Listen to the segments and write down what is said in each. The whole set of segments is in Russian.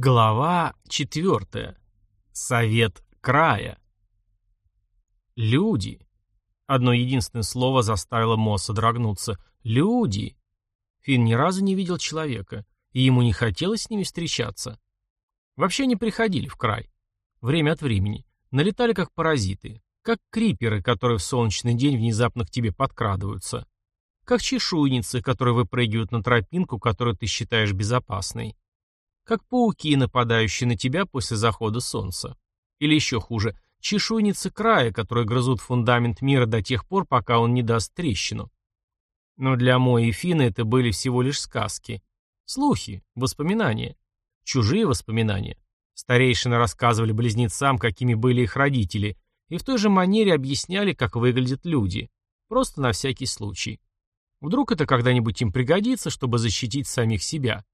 Глава четвертая. Совет края. Люди. Одно единственное слово заставило Мосса дрогнуться. Люди. Финн ни разу не видел человека, и ему не хотелось с ними встречаться. Вообще не приходили в край. Время от времени. Налетали как паразиты, как криперы, которые в солнечный день внезапно к тебе подкрадываются. Как чешуйницы, которые выпрыгивают на тропинку, которую ты считаешь безопасной как пауки, нападающие на тебя после захода солнца. Или еще хуже, чешуйницы края, которые грызут фундамент мира до тех пор, пока он не даст трещину. Но для Мои и Фины это были всего лишь сказки. Слухи, воспоминания. Чужие воспоминания. Старейшины рассказывали близнецам, какими были их родители, и в той же манере объясняли, как выглядят люди. Просто на всякий случай. Вдруг это когда-нибудь им пригодится, чтобы защитить самих себя.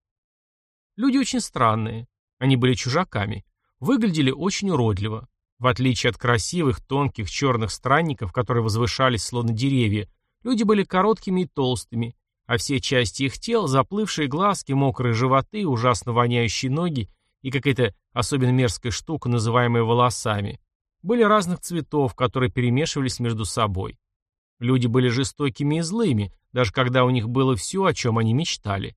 Люди очень странные. Они были чужаками. Выглядели очень уродливо. В отличие от красивых, тонких, черных странников, которые возвышались словно деревья, люди были короткими и толстыми, а все части их тел, заплывшие глазки, мокрые животы, ужасно воняющие ноги и какая-то особенно мерзкая штука, называемая волосами, были разных цветов, которые перемешивались между собой. Люди были жестокими и злыми, даже когда у них было все, о чем они мечтали.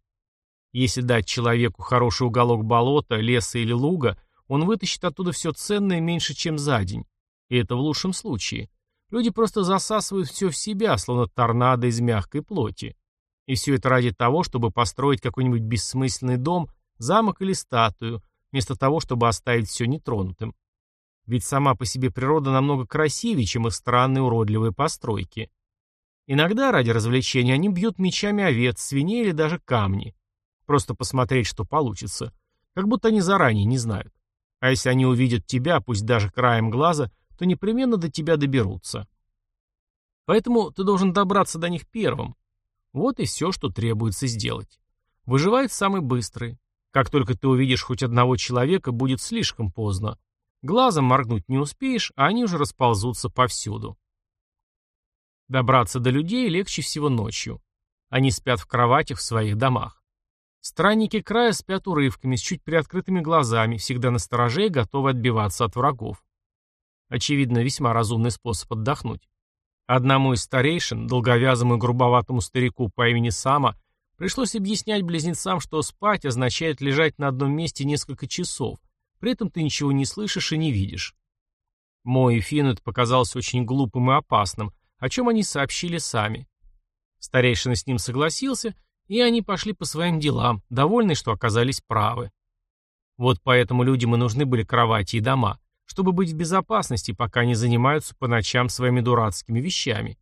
Если дать человеку хороший уголок болота, леса или луга, он вытащит оттуда все ценное меньше, чем за день. И это в лучшем случае. Люди просто засасывают все в себя, словно торнадо из мягкой плоти. И все это ради того, чтобы построить какой-нибудь бессмысленный дом, замок или статую, вместо того, чтобы оставить все нетронутым. Ведь сама по себе природа намного красивее, чем их странные уродливые постройки. Иногда ради развлечения они бьют мечами овец, свиней или даже камни. Просто посмотреть, что получится. Как будто они заранее не знают. А если они увидят тебя, пусть даже краем глаза, то непременно до тебя доберутся. Поэтому ты должен добраться до них первым. Вот и все, что требуется сделать. Выживает самый быстрый. Как только ты увидишь хоть одного человека, будет слишком поздно. Глазом моргнуть не успеешь, а они уже расползутся повсюду. Добраться до людей легче всего ночью. Они спят в кроватях в своих домах. Странники края спят урывками, с чуть приоткрытыми глазами, всегда на стороже и готовы отбиваться от врагов. Очевидно, весьма разумный способ отдохнуть. Одному из старейшин, долговязому и грубоватому старику по имени Сама, пришлось объяснять близнецам, что спать означает лежать на одном месте несколько часов, при этом ты ничего не слышишь и не видишь. Мой это показалось очень глупым и опасным, о чем они сообщили сами. Старейшина с ним согласился, и они пошли по своим делам, довольны, что оказались правы. Вот поэтому людям и нужны были кровати и дома, чтобы быть в безопасности, пока они занимаются по ночам своими дурацкими вещами.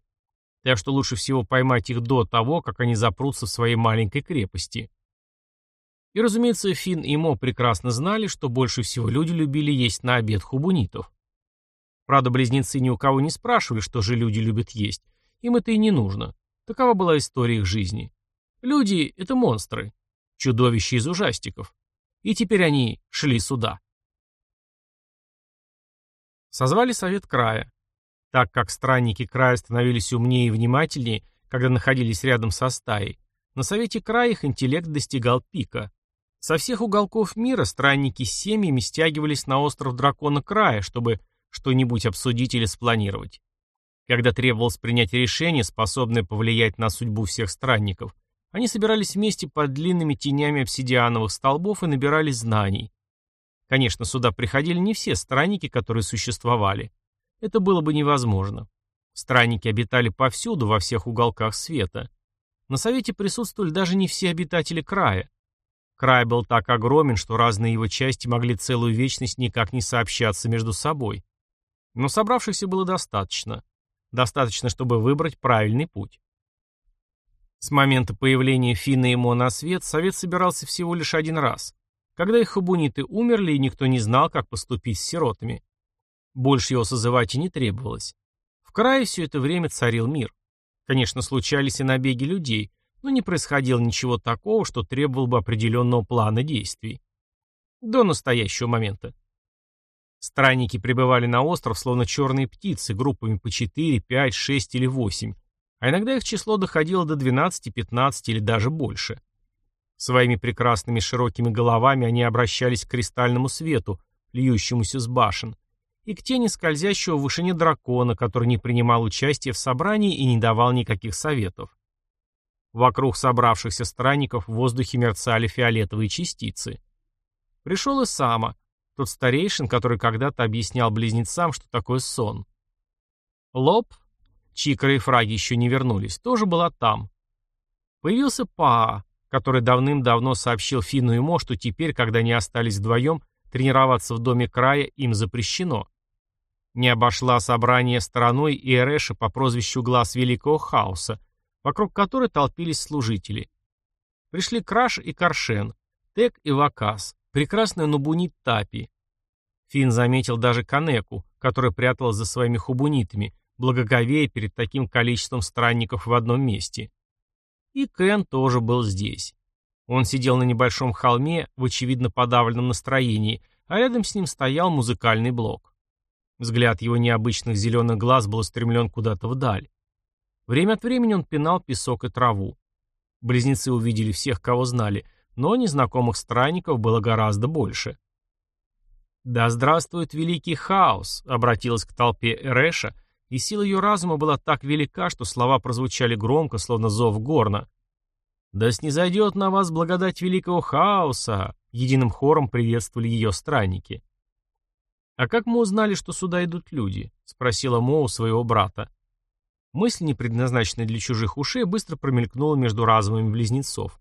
Так что лучше всего поймать их до того, как они запрутся в своей маленькой крепости. И, разумеется, Финн и Мо прекрасно знали, что больше всего люди любили есть на обед хубунитов. Правда, близнецы ни у кого не спрашивали, что же люди любят есть. Им это и не нужно. Такова была история их жизни. Люди — это монстры, чудовища из ужастиков. И теперь они шли сюда. Созвали совет края. Так как странники края становились умнее и внимательнее, когда находились рядом со стаей, на совете края их интеллект достигал пика. Со всех уголков мира странники с семьями стягивались на остров Дракона Края, чтобы что-нибудь обсудить или спланировать. Когда требовалось принять решение, способное повлиять на судьбу всех странников, они собирались вместе под длинными тенями обсидиановых столбов и набирали знаний. Конечно, сюда приходили не все странники, которые существовали. Это было бы невозможно. Странники обитали повсюду, во всех уголках света. На совете присутствовали даже не все обитатели края. Край был так огромен, что разные его части могли целую вечность никак не сообщаться между собой. Но собравшихся было достаточно. Достаточно, чтобы выбрать правильный путь. С момента появления Фина и Мо на свет совет собирался всего лишь один раз, когда их хабуниты умерли и никто не знал, как поступить с сиротами. Больше его созывать и не требовалось. В крае все это время царил мир. Конечно, случались и набеги людей, но не происходило ничего такого, что требовало бы определенного плана действий. До настоящего момента. Странники прибывали на остров, словно черные птицы, группами по 4, 5, 6 или 8, а иногда их число доходило до 12, 15 или даже больше. Своими прекрасными широкими головами они обращались к кристальному свету, льющемуся с башен, и к тени скользящего в вышине дракона, который не принимал участия в собрании и не давал никаких советов. Вокруг собравшихся странников в воздухе мерцали фиолетовые частицы. Пришел и Сама, тот старейшин, который когда-то объяснял близнецам, что такое сон. Лоб, чьи фраги еще не вернулись, тоже была там. Появился Паа, который давным-давно сообщил Фину и Мо, что теперь, когда они остались вдвоем, тренироваться в доме края им запрещено. Не обошла собрание стороной и Эреша по прозвищу Глаз Великого Хаоса, вокруг которой толпились служители. Пришли Краш и Каршен, Тек и Вакас, прекрасная Нубунит Тапи. Фин заметил даже Канеку, которая пряталась за своими хубунитами, благоговея перед таким количеством странников в одном месте. И Кен тоже был здесь. Он сидел на небольшом холме в очевидно подавленном настроении, а рядом с ним стоял музыкальный блок. Взгляд его необычных зеленых глаз был устремлен куда-то вдаль. Время от времени он пинал песок и траву. Близнецы увидели всех, кого знали, но незнакомых странников было гораздо больше. «Да здравствует великий хаос!» — обратилась к толпе Эреша, и сила ее разума была так велика, что слова прозвучали громко, словно зов горна. «Да снизойдет на вас благодать великого хаоса!» — единым хором приветствовали ее странники. «А как мы узнали, что сюда идут люди?» — спросила Моу своего брата. Мысль, не предназначенная для чужих ушей, быстро промелькнула между разумами близнецов.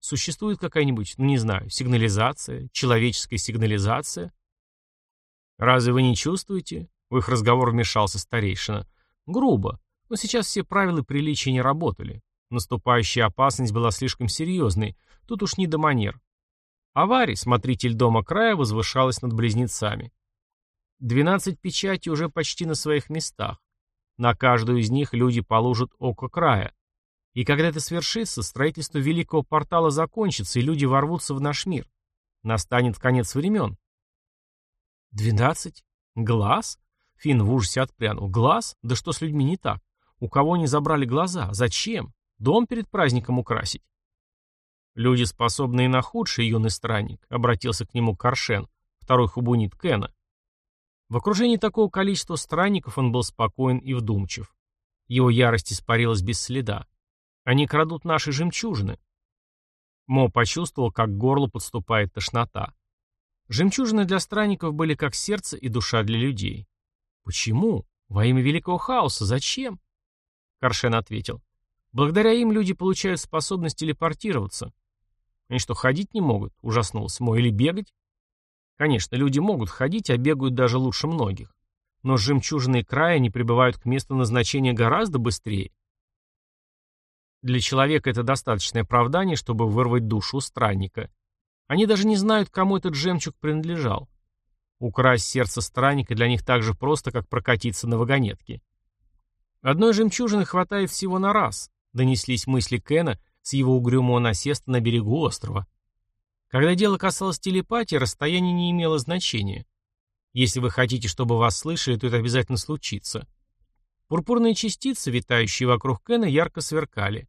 Существует какая-нибудь, ну не знаю, сигнализация, человеческая сигнализация? Разве вы не чувствуете? В их разговор вмешался старейшина. Грубо, но сейчас все правила приличия не работали. Наступающая опасность была слишком серьезной, тут уж не до манер. Аварий, смотритель дома края, возвышалась над близнецами. Двенадцать печатей уже почти на своих местах. На каждую из них люди положат око края. И когда это свершится, строительство великого портала закончится, и люди ворвутся в наш мир. Настанет конец времен. Двенадцать? Глаз? Финн в ужасе отпрянул. Глаз? Да что с людьми не так? У кого не забрали глаза? Зачем? Дом перед праздником украсить? Люди, способные на худшее, юный странник, обратился к нему Каршен, второй хубунит Кена. В окружении такого количества странников он был спокоен и вдумчив. Его ярость испарилась без следа. Они крадут наши жемчужины. Мо почувствовал, как к горлу подступает тошнота. Жемчужины для странников были как сердце и душа для людей. Почему? Во имя великого хаоса. Зачем? Каршен ответил. Благодаря им люди получают способность телепортироваться. Они что, ходить не могут? Ужаснулся Мо. Или бегать? Конечно, люди могут ходить, а бегают даже лучше многих. Но жемчужные края не прибывают к месту назначения гораздо быстрее. Для человека это достаточное оправдание, чтобы вырвать душу у странника. Они даже не знают, кому этот жемчуг принадлежал. Украсть сердце странника для них так же просто, как прокатиться на вагонетке. Одной жемчужины хватает всего на раз, донеслись мысли Кена с его угрюмого насеста на берегу острова. Когда дело касалось телепатии, расстояние не имело значения. Если вы хотите, чтобы вас слышали, то это обязательно случится. Пурпурные частицы, витающие вокруг Кена, ярко сверкали.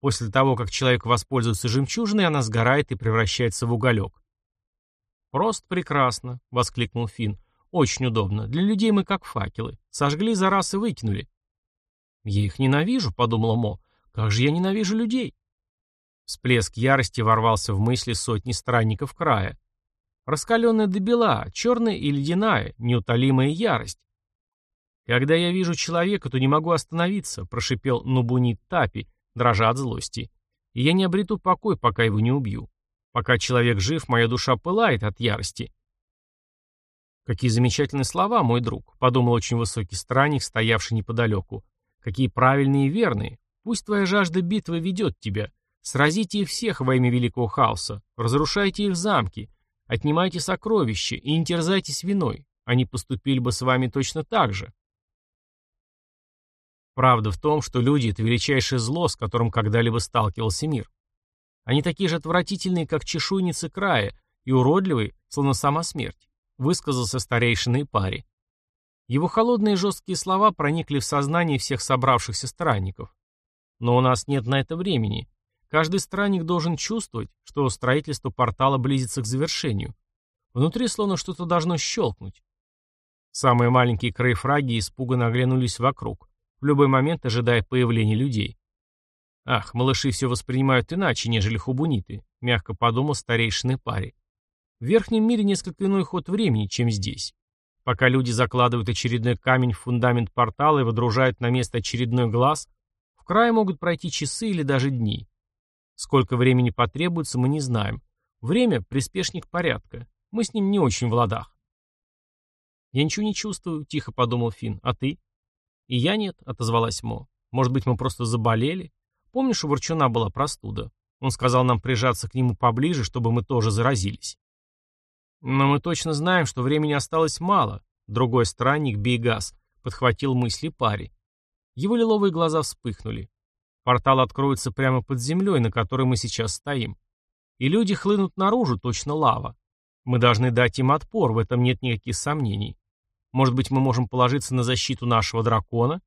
После того, как человек воспользуется жемчужиной, она сгорает и превращается в уголек. «Просто прекрасно», — воскликнул Финн. «Очень удобно. Для людей мы как факелы. Сожгли за раз и выкинули». «Я их ненавижу», — подумала Мо. «Как же я ненавижу людей?» Всплеск ярости ворвался в мысли сотни странников края. Раскаленная до бела, черная и ледяная, неутолимая ярость. «Когда я вижу человека, то не могу остановиться», — прошипел Нубунит Тапи, дрожа от злости. «И я не обрету покой, пока его не убью. Пока человек жив, моя душа пылает от ярости». «Какие замечательные слова, мой друг», — подумал очень высокий странник, стоявший неподалеку. «Какие правильные и верные. Пусть твоя жажда битвы ведет тебя. Сразите их всех во имя великого хаоса, разрушайте их замки, отнимайте сокровища и не терзайтесь виной, они поступили бы с вами точно так же. Правда в том, что люди — это величайшее зло, с которым когда-либо сталкивался мир. Они такие же отвратительные, как чешуйницы края, и уродливые, словно сама смерть, высказался старейшина и паре. Его холодные жесткие слова проникли в сознание всех собравшихся странников. Но у нас нет на это времени. Каждый странник должен чувствовать, что строительство портала близится к завершению. Внутри словно что-то должно щелкнуть. Самые маленькие крейфраги испуганно оглянулись вокруг, в любой момент ожидая появления людей. «Ах, малыши все воспринимают иначе, нежели хубуниты», — мягко подумал старейшины паре. «В верхнем мире несколько иной ход времени, чем здесь. Пока люди закладывают очередной камень в фундамент портала и выдружают на место очередной глаз, в крае могут пройти часы или даже дни. Сколько времени потребуется, мы не знаем. Время — приспешник порядка. Мы с ним не очень в ладах. «Я ничего не чувствую», — тихо подумал Финн. «А ты?» «И я нет», — отозвалась Мо. «Может быть, мы просто заболели? Помнишь, у Ворчуна была простуда? Он сказал нам прижаться к нему поближе, чтобы мы тоже заразились. Но мы точно знаем, что времени осталось мало. Другой странник, Бейгас, подхватил мысли пари. Его лиловые глаза вспыхнули. Портал откроется прямо под землей, на которой мы сейчас стоим. И люди хлынут наружу, точно лава. Мы должны дать им отпор, в этом нет никаких сомнений. Может быть, мы можем положиться на защиту нашего дракона?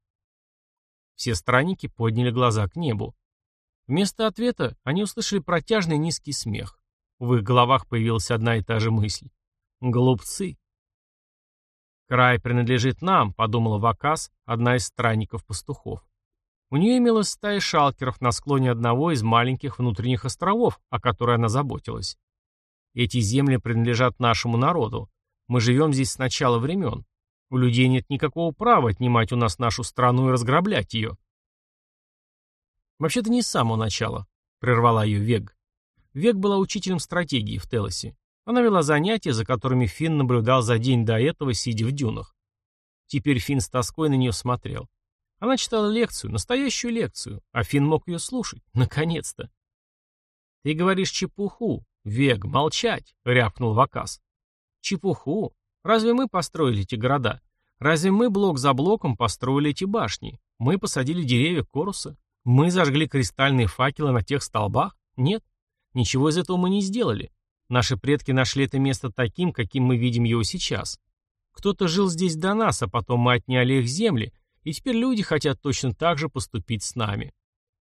Все странники подняли глаза к небу. Вместо ответа они услышали протяжный низкий смех. В их головах появилась одна и та же мысль. Глупцы. «Край принадлежит нам», — подумала Вакас, одна из странников-пастухов. У нее имелась стая шалкеров на склоне одного из маленьких внутренних островов, о которой она заботилась. Эти земли принадлежат нашему народу. Мы живем здесь с начала времен. У людей нет никакого права отнимать у нас нашу страну и разграблять ее. Вообще-то не с самого начала, прервала ее Вег. Вег была учителем стратегии в Телосе. Она вела занятия, за которыми Финн наблюдал за день до этого, сидя в дюнах. Теперь Финн с тоской на нее смотрел. Она читала лекцию, настоящую лекцию, а Финн мог ее слушать. Наконец-то. «Ты говоришь чепуху. Вег, молчать!» — рявкнул Вакас. «Чепуху? Разве мы построили эти города? Разве мы блок за блоком построили эти башни? Мы посадили деревья коруса? Мы зажгли кристальные факелы на тех столбах? Нет. Ничего из этого мы не сделали. Наши предки нашли это место таким, каким мы видим его сейчас. Кто-то жил здесь до нас, а потом мы отняли их земли, и теперь люди хотят точно так же поступить с нами.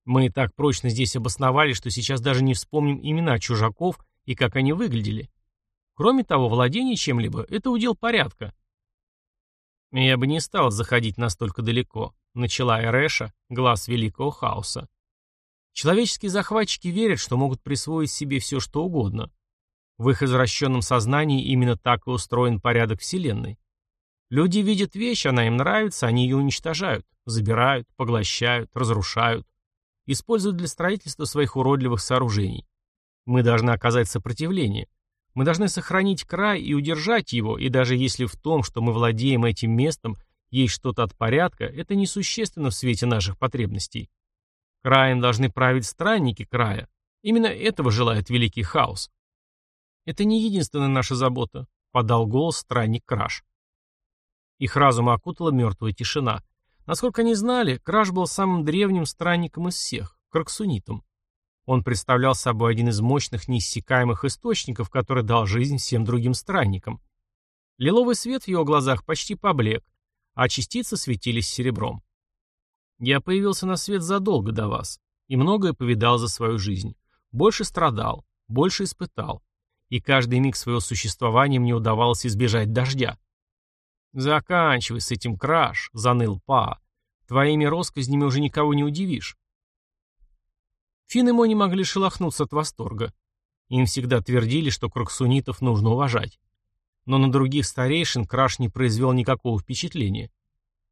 Мы так прочно здесь обосновали, что сейчас даже не вспомним имена чужаков и как они выглядели. Кроме того, владение чем-либо – это удел порядка. Я бы не стал заходить настолько далеко, начала Эреша, глаз великого хаоса. Человеческие захватчики верят, что могут присвоить себе все, что угодно. В их извращенном сознании именно так и устроен порядок Вселенной. Люди видят вещь, она им нравится, они ее уничтожают, забирают, поглощают, разрушают, используют для строительства своих уродливых сооружений. Мы должны оказать сопротивление – мы должны сохранить край и удержать его, и даже если в том, что мы владеем этим местом, есть что-то от порядка, это несущественно в свете наших потребностей. Краем должны править странники края. Именно этого желает великий хаос. Это не единственная наша забота, подал голос странник Краш. Их разум окутала мертвая тишина. Насколько они знали, Краш был самым древним странником из всех, краксунитом. Он представлял собой один из мощных неиссякаемых источников, который дал жизнь всем другим странникам. Лиловый свет в его глазах почти поблек, а частицы светились серебром. Я появился на свет задолго до вас, и многое повидал за свою жизнь. Больше страдал, больше испытал, и каждый миг своего существования мне удавалось избежать дождя. «Заканчивай с этим, краш», — заныл Па. «Твоими росказнями уже никого не удивишь. Фин и Мо не могли шелохнуться от восторга. Им всегда твердили, что кроксунитов нужно уважать. Но на других старейшин Краш не произвел никакого впечатления.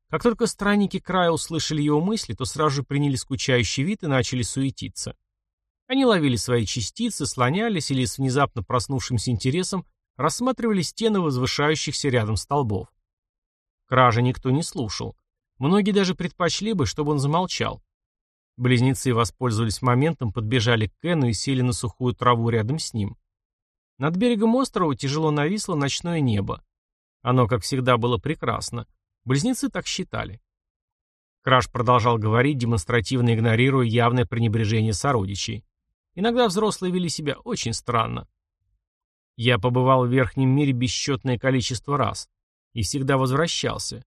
Как только странники края услышали его мысли, то сразу же приняли скучающий вид и начали суетиться. Они ловили свои частицы, слонялись или с внезапно проснувшимся интересом рассматривали стены возвышающихся рядом столбов. Кража никто не слушал. Многие даже предпочли бы, чтобы он замолчал. Близнецы воспользовались моментом, подбежали к Кену и сели на сухую траву рядом с ним. Над берегом острова тяжело нависло ночное небо. Оно, как всегда, было прекрасно. Близнецы так считали. Краш продолжал говорить, демонстративно игнорируя явное пренебрежение сородичей. Иногда взрослые вели себя очень странно. Я побывал в верхнем мире бесчетное количество раз. И всегда возвращался.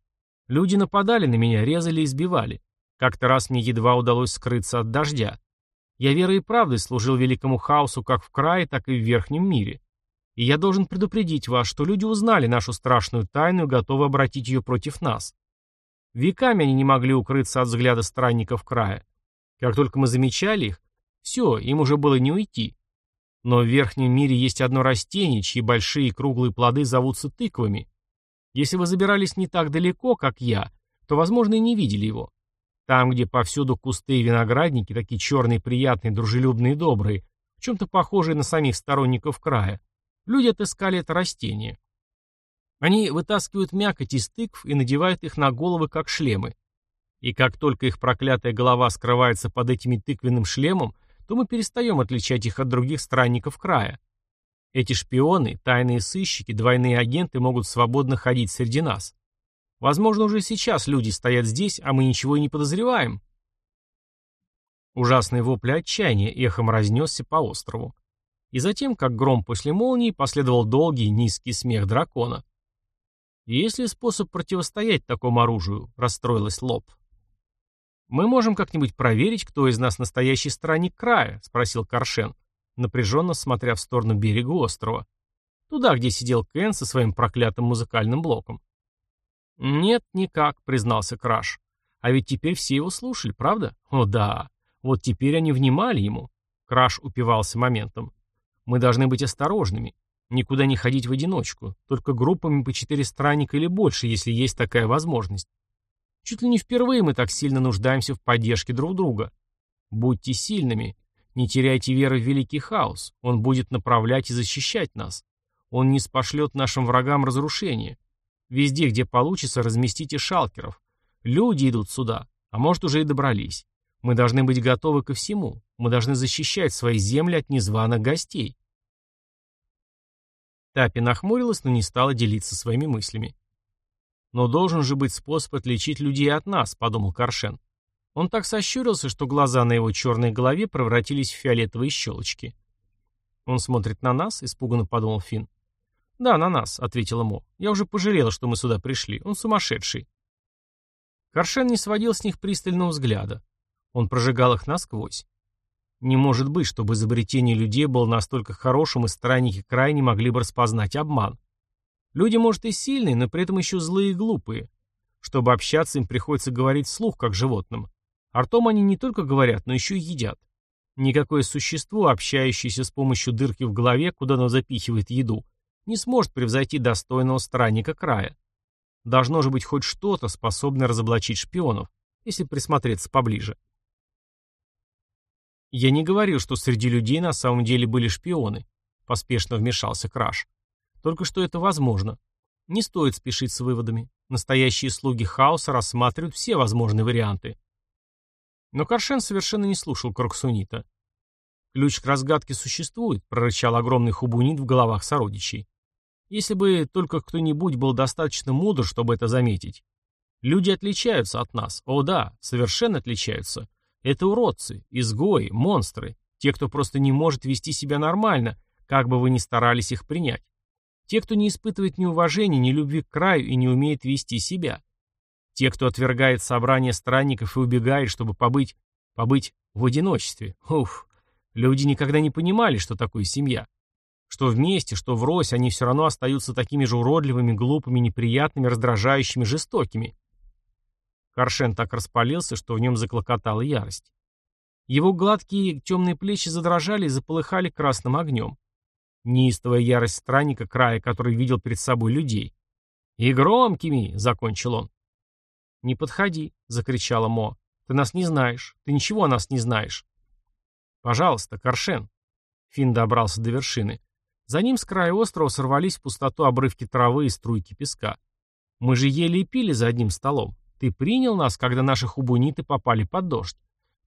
Люди нападали на меня, резали и избивали. Как-то раз мне едва удалось скрыться от дождя. Я верой и правдой служил великому хаосу как в крае, так и в верхнем мире. И я должен предупредить вас, что люди узнали нашу страшную тайну и готовы обратить ее против нас. Веками они не могли укрыться от взгляда странников края. Как только мы замечали их, все, им уже было не уйти. Но в верхнем мире есть одно растение, чьи большие круглые плоды зовутся тыквами. Если вы забирались не так далеко, как я, то, возможно, и не видели его. Там, где повсюду кусты и виноградники, такие черные, приятные, дружелюбные и добрые, в чем-то похожие на самих сторонников края, люди отыскали это растение. Они вытаскивают мякоть из тыкв и надевают их на головы, как шлемы. И как только их проклятая голова скрывается под этими тыквенным шлемом, то мы перестаем отличать их от других странников края. Эти шпионы, тайные сыщики, двойные агенты могут свободно ходить среди нас. Возможно, уже сейчас люди стоят здесь, а мы ничего и не подозреваем. Ужасный вопль отчаяния эхом разнесся по острову. И затем, как гром после молнии, последовал долгий низкий смех дракона. «Есть ли способ противостоять такому оружию?» — расстроилась Лоб. «Мы можем как-нибудь проверить, кто из нас настоящий странник края?» — спросил Каршен напряженно смотря в сторону берега острова. Туда, где сидел Кен со своим проклятым музыкальным блоком. «Нет, никак», — признался Краш. «А ведь теперь все его слушали, правда? О да, вот теперь они внимали ему». Краш упивался моментом. «Мы должны быть осторожными. Никуда не ходить в одиночку, только группами по четыре странника или больше, если есть такая возможность. Чуть ли не впервые мы так сильно нуждаемся в поддержке друг друга. Будьте сильными, не теряйте веры в великий хаос. Он будет направлять и защищать нас. Он не спошлет нашим врагам разрушения. Везде, где получится, разместите шалкеров. Люди идут сюда, а может уже и добрались. Мы должны быть готовы ко всему. Мы должны защищать свои земли от незваных гостей. Тапи нахмурилась, но не стала делиться своими мыслями. «Но должен же быть способ отличить людей от нас», — подумал Каршен. Он так сощурился, что глаза на его черной голове превратились в фиолетовые щелочки. «Он смотрит на нас?» — испуганно подумал Финн. «Да, на нас», — ответила Мо. «Я уже пожалела, что мы сюда пришли. Он сумасшедший». Каршен не сводил с них пристального взгляда. Он прожигал их насквозь. Не может быть, чтобы изобретение людей было настолько хорошим, и странники крайне могли бы распознать обман. Люди, может, и сильные, но при этом еще злые и глупые. Чтобы общаться, им приходится говорить вслух, как животным. Артом они не только говорят, но еще и едят. Никакое существо, общающееся с помощью дырки в голове, куда оно запихивает еду, не сможет превзойти достойного странника края. Должно же быть хоть что-то, способное разоблачить шпионов, если присмотреться поближе. «Я не говорил, что среди людей на самом деле были шпионы», — поспешно вмешался Краш. «Только что это возможно. Не стоит спешить с выводами. Настоящие слуги хаоса рассматривают все возможные варианты. Но Каршен совершенно не слушал Кроксунита. «Ключ к разгадке существует», — прорычал огромный хубунит в головах сородичей. «Если бы только кто-нибудь был достаточно мудр, чтобы это заметить. Люди отличаются от нас. О да, совершенно отличаются. Это уродцы, изгои, монстры, те, кто просто не может вести себя нормально, как бы вы ни старались их принять. Те, кто не испытывает ни уважения, ни любви к краю и не умеет вести себя. Те, кто отвергает собрание странников и убегает, чтобы побыть, побыть в одиночестве. Уф, люди никогда не понимали, что такое семья. Что вместе, что врозь, они все равно остаются такими же уродливыми, глупыми, неприятными, раздражающими, жестокими. Каршен так распалился, что в нем заклокотала ярость. Его гладкие темные плечи задрожали и заполыхали красным огнем. Неистовая ярость странника края, который видел перед собой людей. «И громкими!» — закончил он. «Не подходи!» — закричала Мо. «Ты нас не знаешь. Ты ничего о нас не знаешь». «Пожалуйста, Каршен!» Финн добрался до вершины. За ним с края острова сорвались в пустоту обрывки травы и струйки песка. «Мы же ели и пили за одним столом. Ты принял нас, когда наши хубуниты попали под дождь.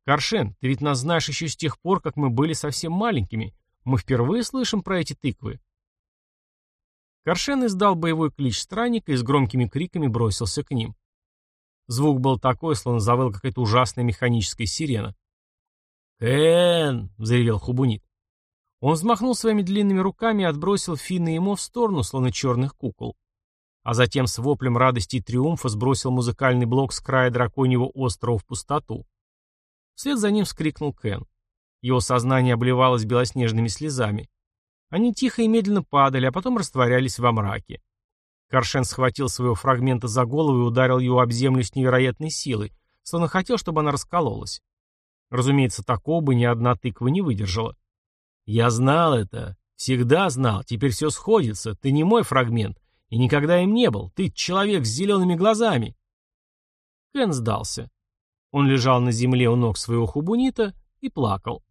Каршен, ты ведь нас знаешь еще с тех пор, как мы были совсем маленькими. Мы впервые слышим про эти тыквы». Каршен издал боевой клич странника и с громкими криками бросился к ним. Звук был такой, словно завыл какая-то ужасная механическая сирена. «Кен!» — взревел Хубунит. Он взмахнул своими длинными руками и отбросил Финна и Мо в сторону, словно черных кукол. А затем с воплем радости и триумфа сбросил музыкальный блок с края драконьего острова в пустоту. Вслед за ним вскрикнул Кен. Его сознание обливалось белоснежными слезами. Они тихо и медленно падали, а потом растворялись во мраке. Каршен схватил своего фрагмента за голову и ударил его об землю с невероятной силой, словно хотел, чтобы она раскололась. Разумеется, такого бы ни одна тыква не выдержала. «Я знал это. Всегда знал. Теперь все сходится. Ты не мой фрагмент. И никогда им не был. Ты человек с зелеными глазами». Кен сдался. Он лежал на земле у ног своего хубунита и плакал.